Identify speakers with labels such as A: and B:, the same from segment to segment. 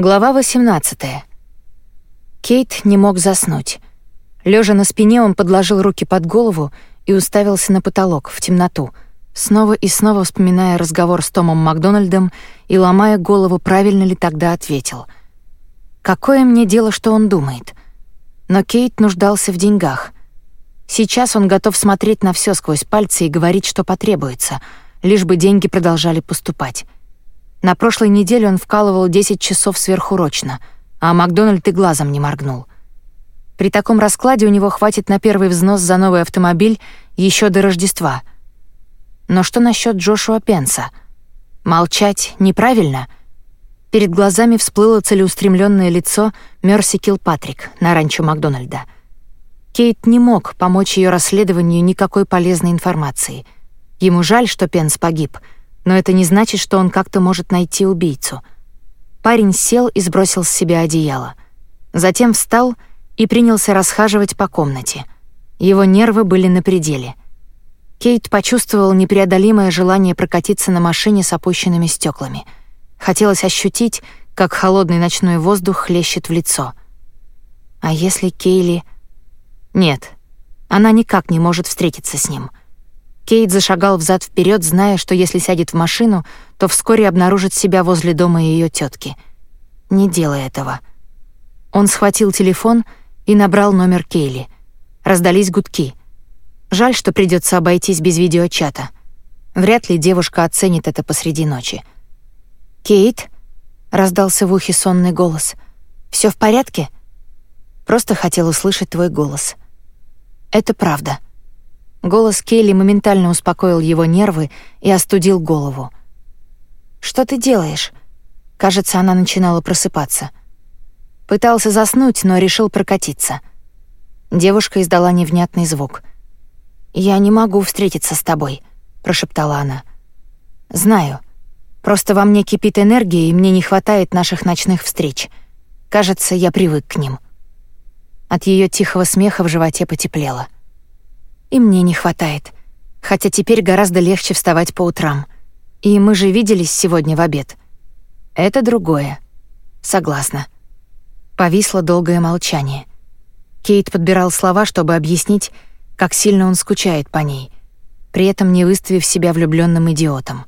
A: Глава 18. Кейт не мог заснуть. Лежа на спине, он подложил руки под голову и уставился на потолок, в темноту, снова и снова вспоминая разговор с Томом Макдональдом и ломая голову, правильно ли тогда ответил. «Какое мне дело, что он думает?» Но Кейт нуждался в деньгах. Сейчас он готов смотреть на все сквозь пальцы и говорить, что потребуется, лишь бы деньги продолжали поступать. На прошлой неделе он вкалывал 10 часов сверхурочно, а Макдональд и глазом не моргнул. При таком раскладе у него хватит на первый взнос за новый автомобиль еще до Рождества. Но что насчет Джошуа Пенса? Молчать неправильно? Перед глазами всплыло целеустремленное лицо Мерси Килпатрик на ранчо Макдональда. Кейт не мог помочь ее расследованию никакой полезной информации. Ему жаль, что Пенс погиб — но это не значит, что он как-то может найти убийцу. Парень сел и сбросил с себя одеяло. Затем встал и принялся расхаживать по комнате. Его нервы были на пределе. Кейт почувствовал непреодолимое желание прокатиться на машине с опущенными стеклами. Хотелось ощутить, как холодный ночной воздух хлещет в лицо. А если Кейли... Нет, она никак не может встретиться с ним — Кейт зашагал взад вперед, зная, что если сядет в машину, то вскоре обнаружит себя возле дома ее тетки. Не делай этого. Он схватил телефон и набрал номер Кейли. Раздались гудки. Жаль, что придется обойтись без видеочата. Вряд ли девушка оценит это посреди ночи. «Кейт?» — раздался в ухе сонный голос. Все в порядке?» «Просто хотел услышать твой голос». «Это правда». Голос Келли моментально успокоил его нервы и остудил голову. «Что ты делаешь?» Кажется, она начинала просыпаться. Пытался заснуть, но решил прокатиться. Девушка издала невнятный звук. «Я не могу встретиться с тобой», — прошептала она. «Знаю. Просто во мне кипит энергия, и мне не хватает наших ночных встреч. Кажется, я привык к ним». От ее тихого смеха в животе потеплело. И мне не хватает. Хотя теперь гораздо легче вставать по утрам. И мы же виделись сегодня в обед. Это другое. Согласна. Повисло долгое молчание. Кейт подбирал слова, чтобы объяснить, как сильно он скучает по ней, при этом не выставив себя влюбленным идиотом.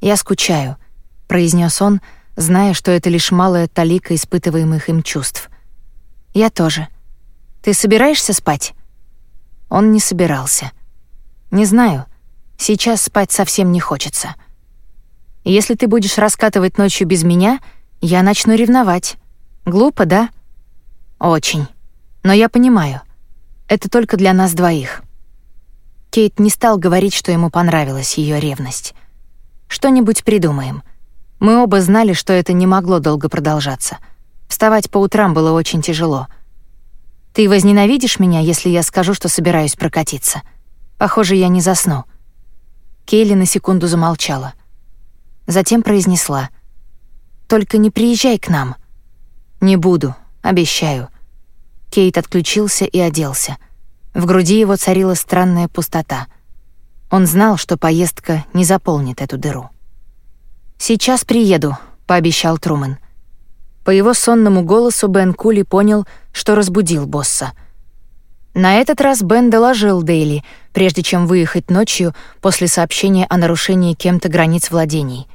A: «Я скучаю», — произнес он, зная, что это лишь малая талика испытываемых им чувств. «Я тоже. Ты собираешься спать?» Он не собирался. «Не знаю. Сейчас спать совсем не хочется. Если ты будешь раскатывать ночью без меня, я начну ревновать. Глупо, да? Очень. Но я понимаю. Это только для нас двоих». Кейт не стал говорить, что ему понравилась ее ревность. «Что-нибудь придумаем. Мы оба знали, что это не могло долго продолжаться. Вставать по утрам было очень тяжело — ты возненавидишь меня, если я скажу, что собираюсь прокатиться? Похоже, я не засну». Кейли на секунду замолчала. Затем произнесла. «Только не приезжай к нам». «Не буду, обещаю». Кейт отключился и оделся. В груди его царила странная пустота. Он знал, что поездка не заполнит эту дыру. «Сейчас приеду», — пообещал Трумэн. По его сонному голосу Бен Кули понял, что разбудил босса. На этот раз Бен доложил Дейли, прежде чем выехать ночью после сообщения о нарушении кем-то границ владений.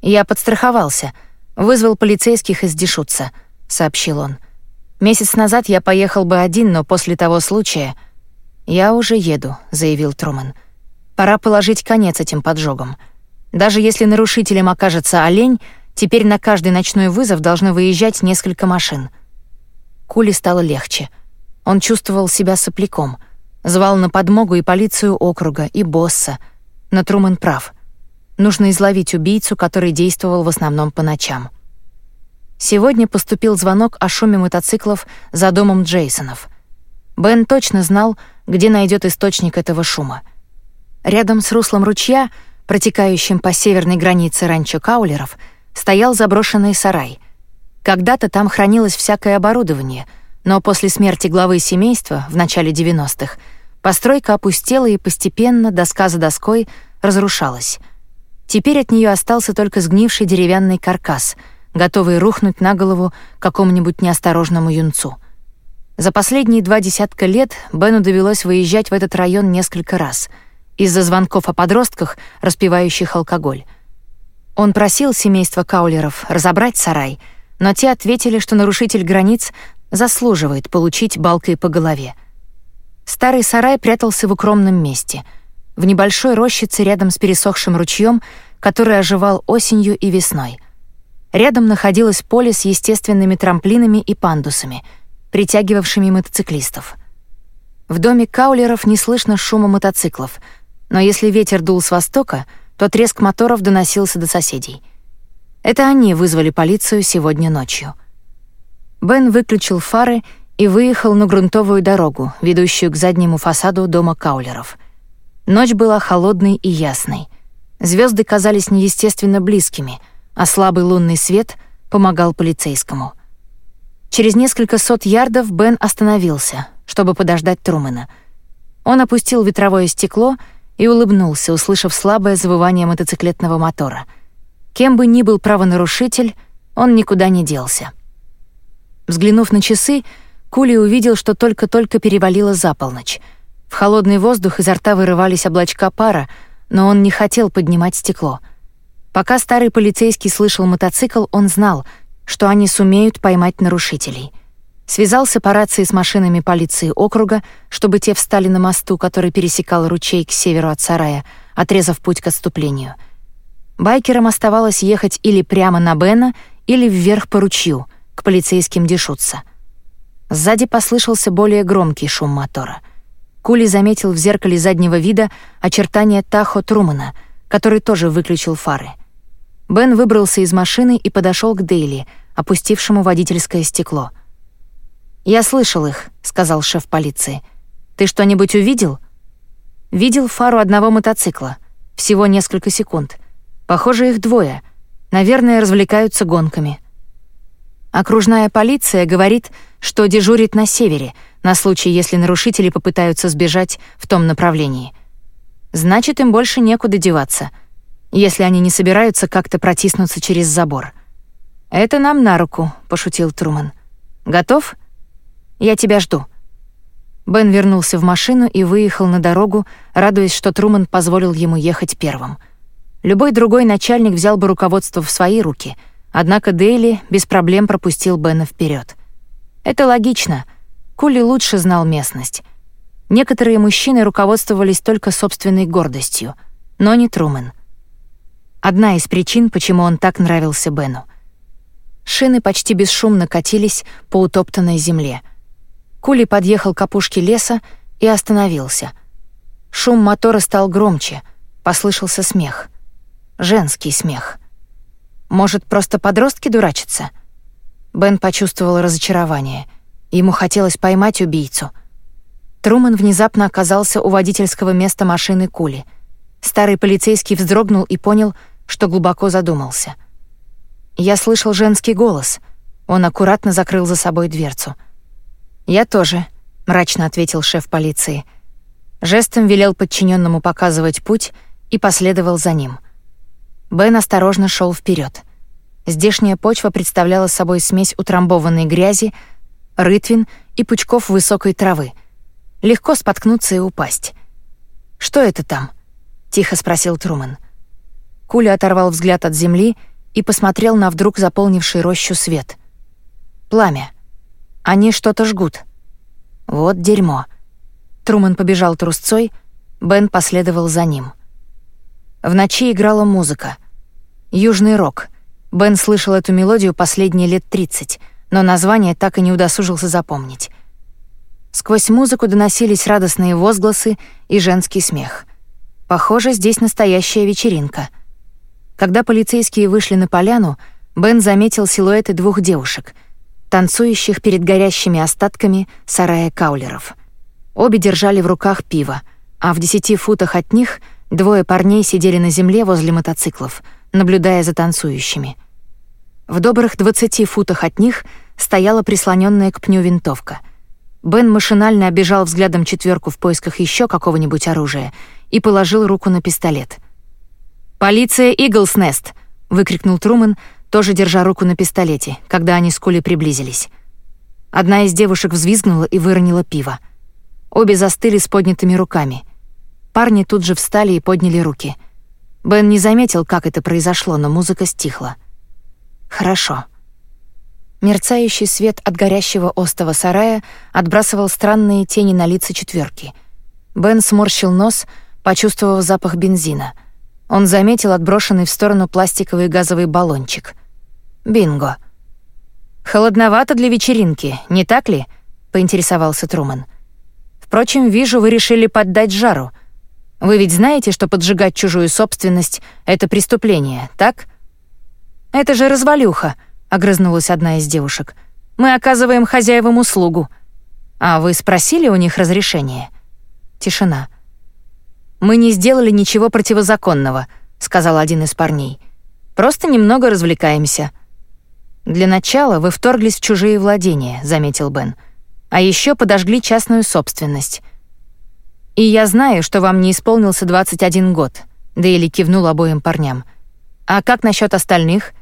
A: «Я подстраховался, вызвал полицейских из Дешутца», — сообщил он. «Месяц назад я поехал бы один, но после того случая...» «Я уже еду», — заявил Труман. «Пора положить конец этим поджогам. Даже если нарушителем окажется олень, Теперь на каждый ночной вызов должны выезжать несколько машин. Кули стало легче. Он чувствовал себя сопляком. Звал на подмогу и полицию округа, и босса. Но Трумэн прав. Нужно изловить убийцу, который действовал в основном по ночам. Сегодня поступил звонок о шуме мотоциклов за домом Джейсонов. Бен точно знал, где найдет источник этого шума. Рядом с руслом ручья, протекающим по северной границе ранчо Каулеров, стоял заброшенный сарай. Когда-то там хранилось всякое оборудование, но после смерти главы семейства в начале 90-х постройка опустела и постепенно, доска за доской, разрушалась. Теперь от нее остался только сгнивший деревянный каркас, готовые рухнуть на голову какому-нибудь неосторожному юнцу. За последние два десятка лет Бену довелось выезжать в этот район несколько раз из-за звонков о подростках, распивающих алкоголь. Он просил семейство Каулеров разобрать сарай, но те ответили, что нарушитель границ заслуживает получить балкой по голове. Старый сарай прятался в укромном месте, в небольшой рощице рядом с пересохшим ручьем, который оживал осенью и весной. Рядом находилось поле с естественными трамплинами и пандусами, притягивавшими мотоциклистов. В доме Каулеров не слышно шума мотоциклов, но если ветер дул с востока, то треск моторов доносился до соседей. Это они вызвали полицию сегодня ночью. Бен выключил фары и выехал на грунтовую дорогу, ведущую к заднему фасаду дома Каулеров. Ночь была холодной и ясной. Звезды казались неестественно близкими — а слабый лунный свет помогал полицейскому. Через несколько сот ярдов Бен остановился, чтобы подождать Трумэна. Он опустил ветровое стекло и улыбнулся, услышав слабое завывание мотоциклетного мотора. Кем бы ни был правонарушитель, он никуда не делся. Взглянув на часы, Кули увидел, что только-только перевалило за полночь. В холодный воздух изо рта вырывались облачка пара, но он не хотел поднимать стекло — Пока старый полицейский слышал мотоцикл, он знал, что они сумеют поймать нарушителей. Связался по рации с машинами полиции округа, чтобы те встали на мосту, который пересекал ручей к северу от сарая, отрезав путь к отступлению. Байкерам оставалось ехать или прямо на Бена, или вверх по ручью, к полицейским дешутся. Сзади послышался более громкий шум мотора. Кули заметил в зеркале заднего вида очертания Тахо Трумана, который тоже выключил фары — Бен выбрался из машины и подошел к Дейли, опустившему водительское стекло. «Я слышал их», — сказал шеф полиции. «Ты что-нибудь увидел?» «Видел фару одного мотоцикла. Всего несколько секунд. Похоже, их двое. Наверное, развлекаются гонками». Окружная полиция говорит, что дежурит на севере, на случай, если нарушители попытаются сбежать в том направлении. Значит, им больше некуда деваться — если они не собираются как-то протиснуться через забор. «Это нам на руку», — пошутил Труман. «Готов? Я тебя жду». Бен вернулся в машину и выехал на дорогу, радуясь, что Труман позволил ему ехать первым. Любой другой начальник взял бы руководство в свои руки, однако Дейли без проблем пропустил Бена вперед. Это логично. Кули лучше знал местность. Некоторые мужчины руководствовались только собственной гордостью, но не Трумэн. Одна из причин, почему он так нравился Бену. Шины почти бесшумно катились по утоптанной земле. Кули подъехал к опушке леса и остановился. Шум мотора стал громче, послышался смех. Женский смех. Может, просто подростки дурачатся? Бен почувствовал разочарование. Ему хотелось поймать убийцу. Труман внезапно оказался у водительского места машины Кули. Старый полицейский вздрогнул и понял, что глубоко задумался. Я слышал женский голос. Он аккуратно закрыл за собой дверцу. «Я тоже», — мрачно ответил шеф полиции. Жестом велел подчиненному показывать путь и последовал за ним. Бен осторожно шел вперед. Здешняя почва представляла собой смесь утрамбованной грязи, рытвин и пучков высокой травы. Легко споткнуться и упасть. «Что это там?» — тихо спросил Труман. Куля оторвал взгляд от земли и посмотрел на вдруг заполнивший рощу свет. Пламя. Они что-то жгут. Вот дерьмо. Труман побежал трусцой, Бен последовал за ним. В ночи играла музыка. Южный рок. Бен слышал эту мелодию последние лет 30, но название так и не удосужился запомнить. Сквозь музыку доносились радостные возгласы и женский смех. Похоже, здесь настоящая вечеринка — когда полицейские вышли на поляну, Бен заметил силуэты двух девушек, танцующих перед горящими остатками сарая каулеров. Обе держали в руках пиво, а в десяти футах от них двое парней сидели на земле возле мотоциклов, наблюдая за танцующими. В добрых двадцати футах от них стояла прислоненная к пню винтовка. Бен машинально обежал взглядом четверку в поисках еще какого-нибудь оружия и положил руку на пистолет — «Полиция Иглснест!» — выкрикнул Трумэн, тоже держа руку на пистолете, когда они с Коли приблизились. Одна из девушек взвизгнула и выронила пиво. Обе застыли с поднятыми руками. Парни тут же встали и подняли руки. Бен не заметил, как это произошло, но музыка стихла. «Хорошо». Мерцающий свет от горящего остова сарая отбрасывал странные тени на лица четверки. Бен сморщил нос, почувствовав запах бензина. Он заметил отброшенный в сторону пластиковый газовый баллончик. «Бинго!» «Холодновато для вечеринки, не так ли?» — поинтересовался Труман. «Впрочем, вижу, вы решили поддать жару. Вы ведь знаете, что поджигать чужую собственность — это преступление, так?» «Это же развалюха», — огрызнулась одна из девушек. «Мы оказываем хозяевам услугу. А вы спросили у них разрешение?» Тишина. «Мы не сделали ничего противозаконного», — сказал один из парней. «Просто немного развлекаемся». «Для начала вы вторглись в чужие владения», — заметил Бен. «А еще подожгли частную собственность». «И я знаю, что вам не исполнился 21 год», — Дейли кивнул обоим парням. «А как насчет остальных?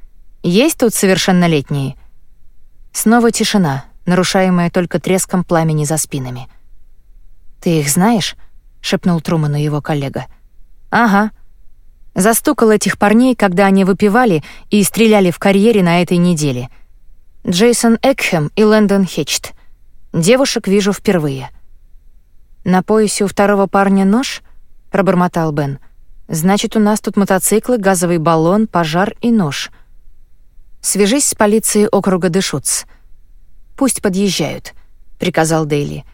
A: Есть тут совершеннолетние?» Снова тишина, нарушаемая только треском пламени за спинами. «Ты их знаешь?» — шепнул Труману его коллега. «Ага», Застукал этих парней, когда они выпивали и стреляли в карьере на этой неделе. Джейсон Экхэм и Лэндон Хитчт. Девушек вижу впервые. «На поясе у второго парня нож?» — пробормотал Бен. «Значит, у нас тут мотоциклы, газовый баллон, пожар и нож. Свяжись с полицией округа Дешутс. Пусть подъезжают», — приказал Дейли.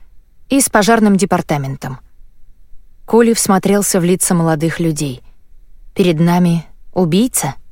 A: «И с пожарным департаментом». Коли всмотрелся в лица молодых людей — Перед нами убийца —